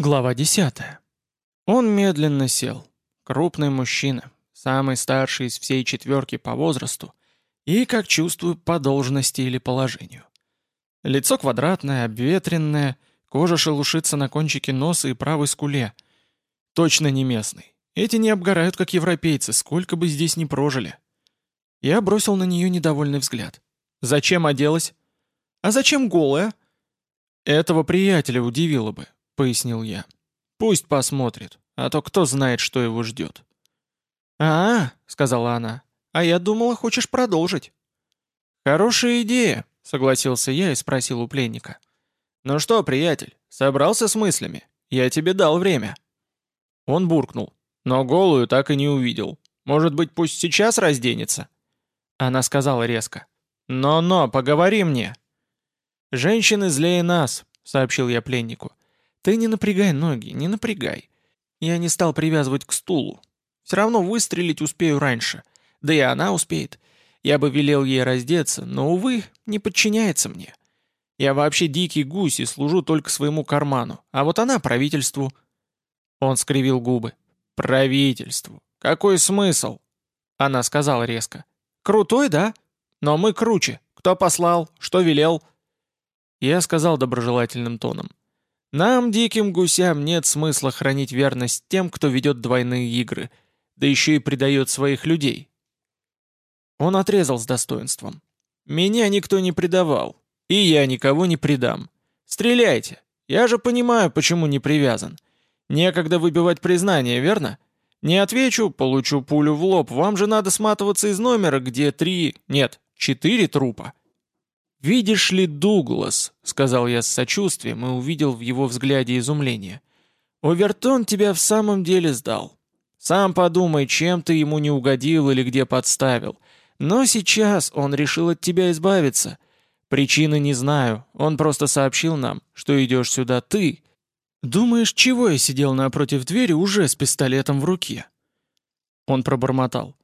Глава 10. Он медленно сел. Крупный мужчина, самый старший из всей четверки по возрасту и, как чувствую, по должности или положению. Лицо квадратное, обветренное, кожа шелушится на кончике носа и правой скуле. Точно не местный. Эти не обгорают, как европейцы, сколько бы здесь ни прожили. Я бросил на нее недовольный взгляд. «Зачем оделась?» «А зачем голая?» Этого приятеля удивило бы пояснил я. «Пусть посмотрит, а то кто знает, что его ждет». «А, -а — сказала она, — а я думала, хочешь продолжить». «Хорошая идея», — согласился я и спросил у пленника. «Ну что, приятель, собрался с мыслями? Я тебе дал время». Он буркнул, но голую так и не увидел. Может быть, пусть сейчас разденется?» Она сказала резко. «Но-но, поговори мне». «Женщины злее нас», — сообщил я пленнику. Ты не напрягай ноги, не напрягай. Я не стал привязывать к стулу. Все равно выстрелить успею раньше. Да и она успеет. Я бы велел ей раздеться, но, увы, не подчиняется мне. Я вообще дикий гусь и служу только своему карману, а вот она правительству». Он скривил губы. «Правительству. Какой смысл?» Она сказала резко. «Крутой, да? Но мы круче. Кто послал? Что велел?» Я сказал доброжелательным тоном. Нам, диким гусям, нет смысла хранить верность тем, кто ведет двойные игры, да еще и предает своих людей. Он отрезал с достоинством. Меня никто не предавал, и я никого не предам. Стреляйте, я же понимаю, почему не привязан. Некогда выбивать признание, верно? Не отвечу, получу пулю в лоб, вам же надо сматываться из номера, где три, нет, четыре трупа. «Видишь ли, Дуглас», — сказал я с сочувствием и увидел в его взгляде изумление, — «Овертон тебя в самом деле сдал. Сам подумай, чем ты ему не угодил или где подставил. Но сейчас он решил от тебя избавиться. Причины не знаю, он просто сообщил нам, что идешь сюда ты. Думаешь, чего я сидел напротив двери уже с пистолетом в руке?» Он пробормотал.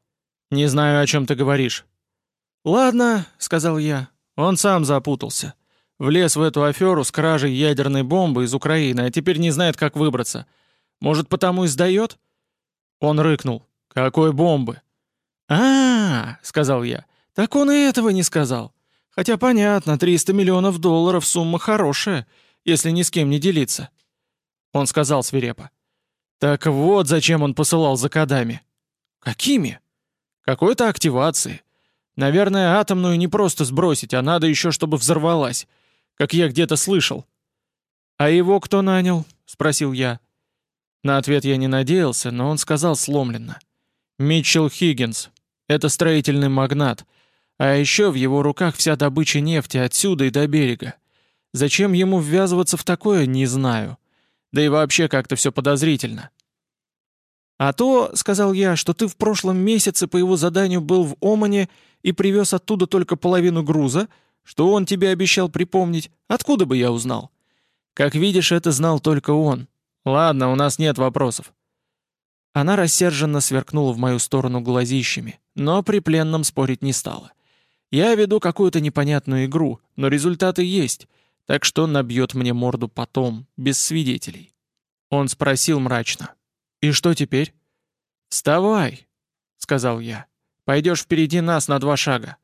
«Не знаю, о чем ты говоришь». «Ладно», — сказал я, он сам запутался. Влез в эту аферу с кражей ядерной бомбы из Украины, а теперь не знает, как выбраться. Может, потому и сдает? Он рыкнул. «Какой бомбы?» а, -а, -а сказал я. «Так он и этого не сказал. Хотя понятно, 300 миллионов долларов сумма хорошая, если ни с кем не делиться». Он сказал свирепо. «Так вот, зачем он посылал за кодами». «Какими?» «Какой-то активации. Наверное, атомную не просто сбросить, а надо еще, чтобы взорвалась. Как я где-то слышал. «А его кто нанял?» — спросил я. На ответ я не надеялся, но он сказал сломленно. «Митчелл Хиггинс. Это строительный магнат. А еще в его руках вся добыча нефти отсюда и до берега. Зачем ему ввязываться в такое, не знаю. Да и вообще как-то все подозрительно. «А то, — сказал я, — что ты в прошлом месяце по его заданию был в Омане и привез оттуда только половину груза, что он тебе обещал припомнить, откуда бы я узнал? Как видишь, это знал только он. Ладно, у нас нет вопросов». Она рассерженно сверкнула в мою сторону глазищами, но при пленном спорить не стала. Я веду какую-то непонятную игру, но результаты есть, так что набьет мне морду потом, без свидетелей. Он спросил мрачно. «И что теперь?» «Вставай», — сказал я. «Пойдешь впереди нас на два шага.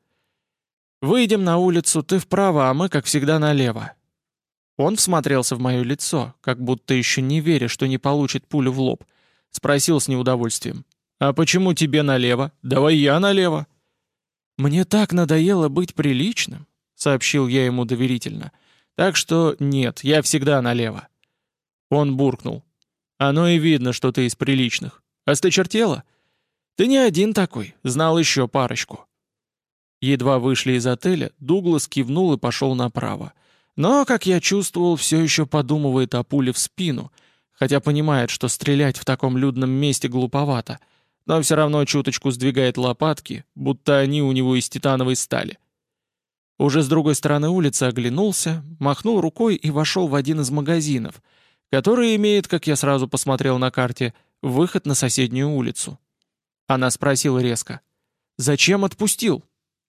Выйдем на улицу, ты вправо, а мы, как всегда, налево». Он всмотрелся в мое лицо, как будто еще не веря, что не получит пулю в лоб. Спросил с неудовольствием. «А почему тебе налево? Давай я налево». «Мне так надоело быть приличным», — сообщил я ему доверительно. «Так что нет, я всегда налево». Он буркнул. Оно и видно, что ты из приличных. Осточертела? Ты не один такой, знал еще парочку. Едва вышли из отеля, Дуглас кивнул и пошел направо. Но, как я чувствовал, все еще подумывает о пуле в спину, хотя понимает, что стрелять в таком людном месте глуповато, но все равно чуточку сдвигает лопатки, будто они у него из титановой стали. Уже с другой стороны улицы оглянулся, махнул рукой и вошел в один из магазинов — который имеет, как я сразу посмотрел на карте, выход на соседнюю улицу. Она спросила резко. «Зачем отпустил?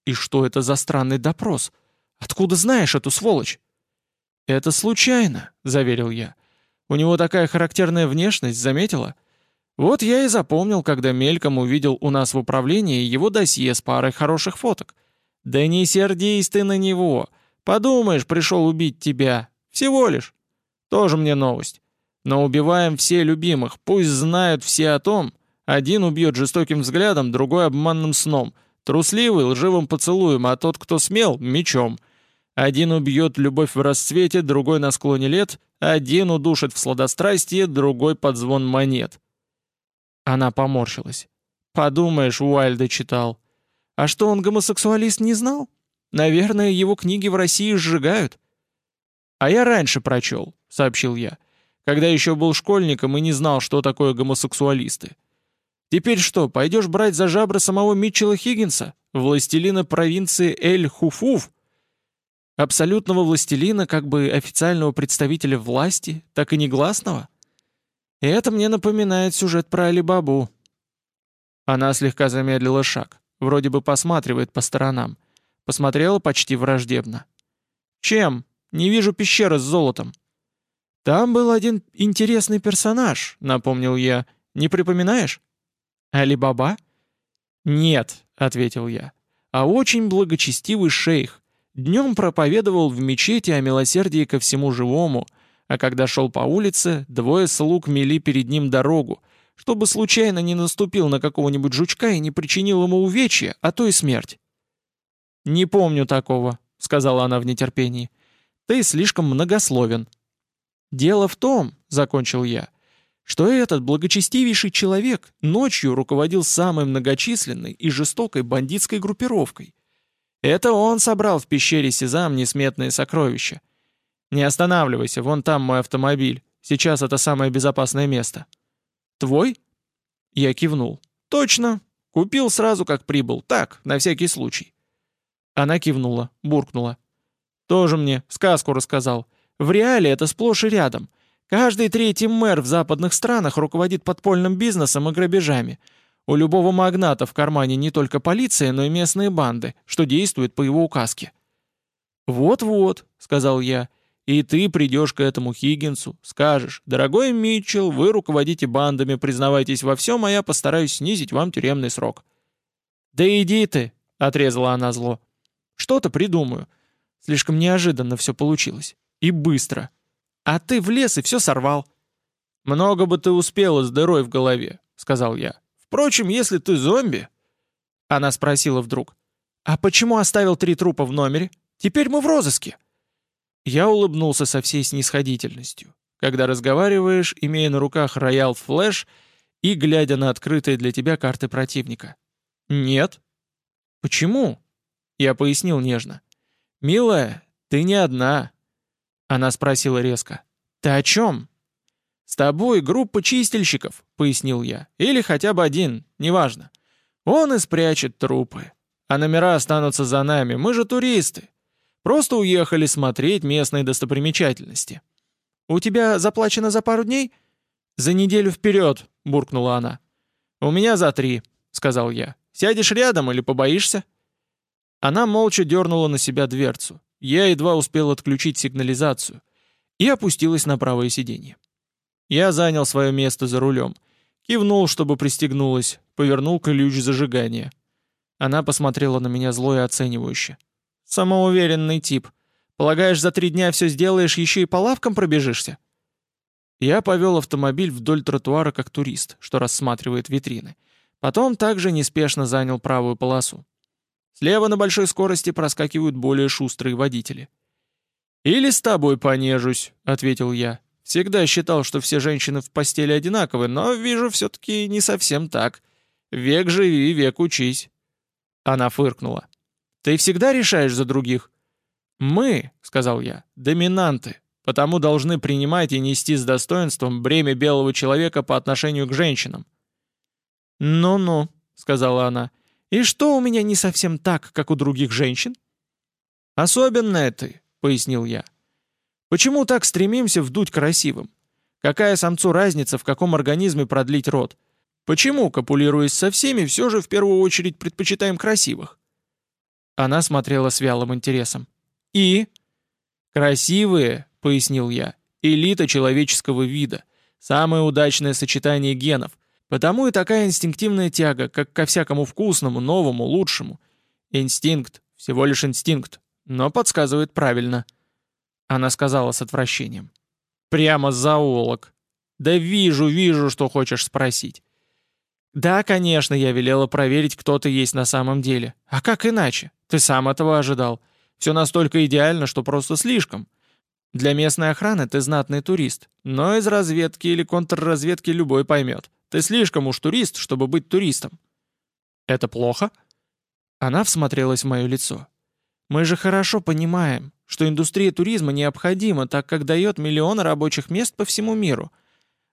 И что это за странный допрос? Откуда знаешь эту сволочь?» «Это случайно», — заверил я. У него такая характерная внешность, заметила? Вот я и запомнил, когда мельком увидел у нас в управлении его досье с парой хороших фоток. Да не сердись ты на него. Подумаешь, пришел убить тебя. Всего лишь. Тоже мне новость. Но убиваем все любимых, пусть знают все о том. Один убьет жестоким взглядом, другой обманным сном. Трусливый лживым поцелуем, а тот, кто смел, мечом. Один убьет любовь в расцвете, другой на склоне лет, один удушит в сладострастие, другой под звон монет. Она поморщилась. Подумаешь, Уайльда читал. А что, он гомосексуалист не знал? Наверное, его книги в России сжигают. А я раньше прочел, сообщил я, когда еще был школьником и не знал, что такое гомосексуалисты. Теперь что, пойдешь брать за жабры самого Митчелла Хиггинса, властелина провинции Эль-Хуфуф? Абсолютного властелина, как бы официального представителя власти, так и негласного? И это мне напоминает сюжет про Алибабу. Она слегка замедлила шаг, вроде бы посматривает по сторонам. Посмотрела почти враждебно. «Чем? Не вижу пещеры с золотом». «Там был один интересный персонаж», — напомнил я. «Не припоминаешь?» «Али-Баба?» «Нет», — ответил я, — «а очень благочестивый шейх. Днем проповедовал в мечети о милосердии ко всему живому, а когда шел по улице, двое слуг мели перед ним дорогу, чтобы случайно не наступил на какого-нибудь жучка и не причинил ему увечья, а то и смерть». «Не помню такого», — сказала она в нетерпении. «Ты слишком многословен». «Дело в том», — закончил я, что этот благочестивейший человек ночью руководил самой многочисленной и жестокой бандитской группировкой. Это он собрал в пещере Сезам несметные сокровища. Не останавливайся, вон там мой автомобиль. Сейчас это самое безопасное место. Твой? Я кивнул. Точно. Купил сразу, как прибыл. Так, на всякий случай. Она кивнула, буркнула. Тоже мне сказку рассказал. В реале это сплошь и рядом — Каждый третий мэр в западных странах руководит подпольным бизнесом и грабежами. У любого магната в кармане не только полиция, но и местные банды, что действуют по его указке. «Вот-вот», — сказал я, — «и ты придешь к этому Хиггинсу, скажешь, дорогой Митчелл, вы руководите бандами, признавайтесь во всем, а я постараюсь снизить вам тюремный срок». «Да иди ты», — отрезала она зло. «Что-то придумаю. Слишком неожиданно все получилось. И быстро». А ты влез и все сорвал». «Много бы ты успела с дырой в голове», — сказал я. «Впрочем, если ты зомби...» Она спросила вдруг. «А почему оставил три трупа в номере? Теперь мы в розыске». Я улыбнулся со всей снисходительностью, когда разговариваешь, имея на руках роял флэш и глядя на открытые для тебя карты противника. «Нет». «Почему?» Я пояснил нежно. «Милая, ты не одна, она спросила резко. «Ты о чем?» «С тобой группа чистильщиков», — пояснил я. «Или хотя бы один, неважно. Он и спрячет трупы. А номера останутся за нами, мы же туристы. Просто уехали смотреть местные достопримечательности». «У тебя заплачено за пару дней?» «За неделю вперед», — буркнула она. «У меня за три», — сказал я. «Сядешь рядом или побоишься?» Она молча дернула на себя дверцу. Я едва успел отключить сигнализацию и опустилась на правое сиденье. Я занял свое место за рулем, кивнул, чтобы пристегнулась, повернул ключ зажигания. Она посмотрела на меня зло и оценивающе. «Самоуверенный тип. Полагаешь, за три дня все сделаешь, еще и по лавкам пробежишься?» Я повел автомобиль вдоль тротуара как турист, что рассматривает витрины. Потом также неспешно занял правую полосу. Слева на большой скорости проскакивают более шустрые водители. «Или с тобой понежусь», — ответил я. «Всегда считал, что все женщины в постели одинаковы, но вижу все-таки не совсем так. Век живи, век учись». Она фыркнула. «Ты всегда решаешь за других?» «Мы», — сказал я, — «доминанты, потому должны принимать и нести с достоинством бремя белого человека по отношению к женщинам». «Ну-ну», — сказала она, — и что у меня не совсем так, как у других женщин? Особенное ты, пояснил я. Почему так стремимся вдуть красивым? Какая самцу разница, в каком организме продлить род? Почему, копулируясь со всеми, все же в первую очередь предпочитаем красивых? Она смотрела с вялым интересом. «И?» «Красивые», — пояснил я, — элита человеческого вида, самое удачное сочетание генов, потому и такая инстинктивная тяга, как ко всякому вкусному, новому, лучшему. Инстинкт, всего лишь инстинкт, но подсказывает правильно. Она сказала с отвращением. Прямо зоолог. Да вижу, вижу, что хочешь спросить. Да, конечно, я велела проверить, кто ты есть на самом деле. А как иначе? Ты сам этого ожидал. Все настолько идеально, что просто слишком. Для местной охраны ты знатный турист, но из разведки или контрразведки любой поймет. Ты слишком уж турист, чтобы быть туристом. Это плохо? Она всмотрелась в мое лицо. Мы же хорошо понимаем, что индустрия туризма необходима, так как дает миллионы рабочих мест по всему миру –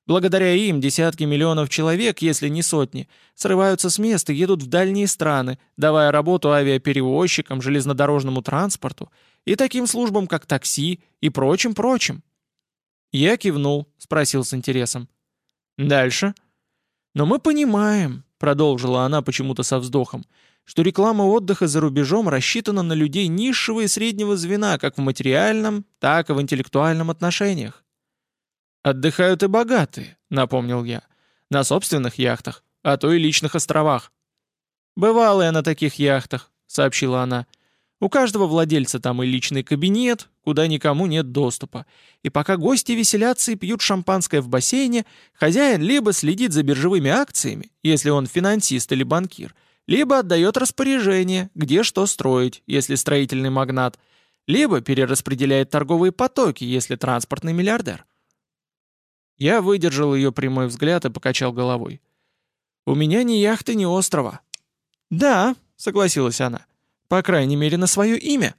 Благодаря им десятки миллионов человек, если не сотни, срываются с мест и едут в дальние страны, давая работу авиаперевозчикам, железнодорожному транспорту и таким службам, как такси и прочим-прочим. Я кивнул, спросил с интересом. «Дальше?» «Но мы понимаем», — продолжила она почему-то со вздохом, что реклама отдыха за рубежом рассчитана на людей низшего и среднего звена как в материальном, так и в интеллектуальном отношениях. «Отдыхают и богатые», — напомнил я. «На собственных яхтах, а то и личных островах». «Бывала я на таких яхтах», — сообщила она. «У каждого владельца там и личный кабинет, куда никому нет доступа. И пока гости веселятся и пьют шампанское в бассейне, хозяин либо следит за биржевыми акциями, если он финансист или банкир, либо отдает распоряжение, где что строить, если строительный магнат, либо перераспределяет торговые потоки, если транспортный миллиардер. Я выдержал ее прямой взгляд и покачал головой. «У меня ни яхты, ни острова». «Да», — согласилась она, — «по крайней мере, на свое имя».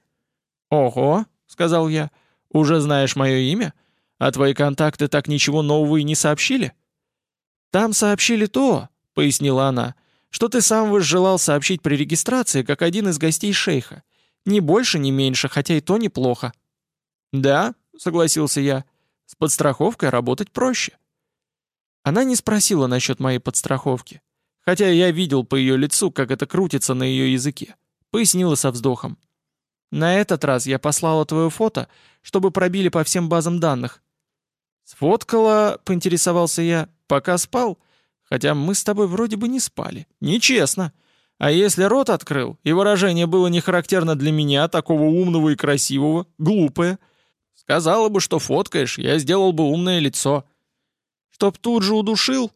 «Ого», — сказал я, — «уже знаешь мое имя? А твои контакты так ничего нового и не сообщили?» «Там сообщили то», — пояснила она, — «что ты сам возжелал сообщить при регистрации, как один из гостей шейха. Ни больше, ни меньше, хотя и то неплохо». «Да», — согласился я, с подстраховкой работать проще. Она не спросила насчет моей подстраховки, хотя я видел по ее лицу, как это крутится на ее языке. Пояснила со вздохом. На этот раз я послала твое фото, чтобы пробили по всем базам данных. Сфоткала, поинтересовался я, пока спал, хотя мы с тобой вроде бы не спали. Нечестно. А если рот открыл, и выражение было не характерно для меня, такого умного и красивого, глупое — Сказала бы, что фоткаешь, я сделал бы умное лицо. Чтоб тут же удушил?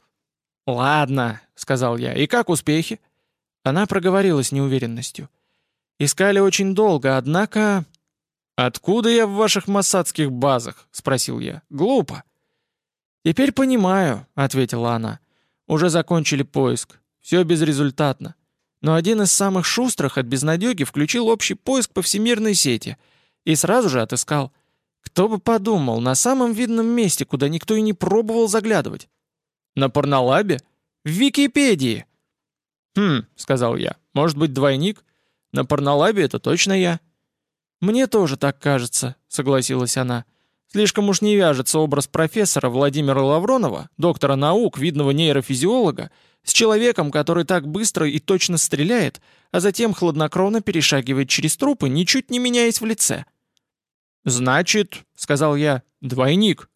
Ладно, сказал я. И как успехи? Она проговорила с неуверенностью. Искали очень долго, однако... «Откуда я в ваших массадских базах?» — спросил я. «Глупо». «Теперь понимаю», — ответила она. «Уже закончили поиск. Все безрезультатно. Но один из самых шустрых от безнадеги включил общий поиск по всемирной сети и сразу же отыскал. Кто бы подумал, на самом видном месте, куда никто и не пробовал заглядывать. На порнолабе? В Википедии. «Хм», — сказал я, — «может быть, двойник? На порнолабе это точно я». «Мне тоже так кажется», — согласилась она. «Слишком уж не вяжется образ профессора Владимира Лавронова, доктора наук, видного нейрофизиолога, с человеком, который так быстро и точно стреляет, а затем хладнокровно перешагивает через трупы, ничуть не меняясь в лице». «Значит, — сказал я, — двойник».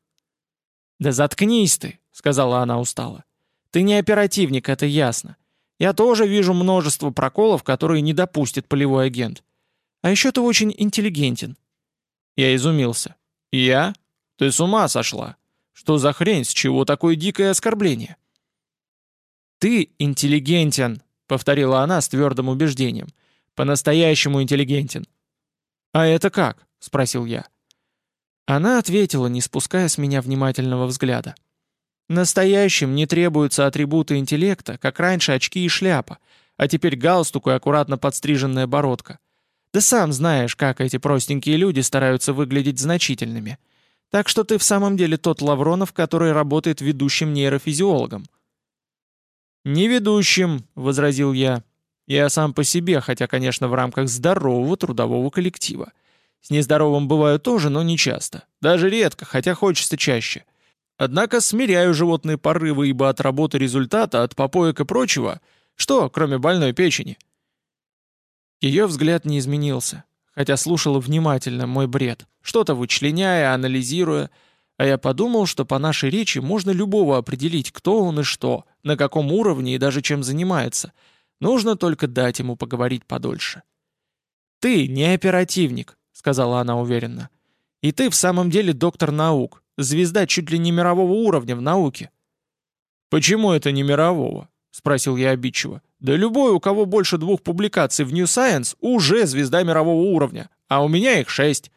«Да заткнись ты», — сказала она устало. «Ты не оперативник, это ясно. Я тоже вижу множество проколов, которые не допустит полевой агент. А еще ты очень интеллигентен». Я изумился. «Я? Ты с ума сошла? Что за хрень, с чего такое дикое оскорбление?» «Ты интеллигентен», — повторила она с твердым убеждением. «По-настоящему интеллигентен». «А это как?» — спросил я. Она ответила, не спуская с меня внимательного взгляда. Настоящим не требуются атрибуты интеллекта, как раньше очки и шляпа, а теперь галстук и аккуратно подстриженная бородка. Да сам знаешь, как эти простенькие люди стараются выглядеть значительными. Так что ты в самом деле тот Лавронов, который работает ведущим нейрофизиологом. «Не ведущим», — возразил я. «Я сам по себе, хотя, конечно, в рамках здорового трудового коллектива. С нездоровым бываю тоже, но не часто. Даже редко, хотя хочется чаще. Однако смиряю животные порывы, ибо от работы результата, от попоек и прочего, что, кроме больной печени? Ее взгляд не изменился, хотя слушала внимательно мой бред, что-то вычленяя, анализируя, А я подумал, что по нашей речи можно любого определить, кто он и что, на каком уровне и даже чем занимается. Нужно только дать ему поговорить подольше. «Ты не оперативник», — сказала она уверенно. «И ты в самом деле доктор наук, звезда чуть ли не мирового уровня в науке». «Почему это не мирового?» — спросил я обидчиво. «Да любой, у кого больше двух публикаций в New Science, уже звезда мирового уровня, а у меня их шесть».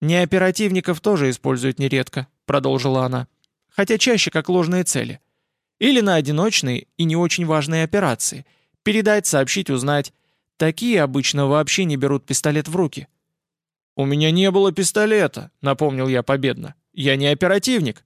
«Неоперативников тоже используют нередко», — продолжила она. «Хотя чаще как ложные цели. Или на одиночные и не очень важные операции. Передать, сообщить, узнать. Такие обычно вообще не берут пистолет в руки». «У меня не было пистолета», — напомнил я победно. «Я не оперативник».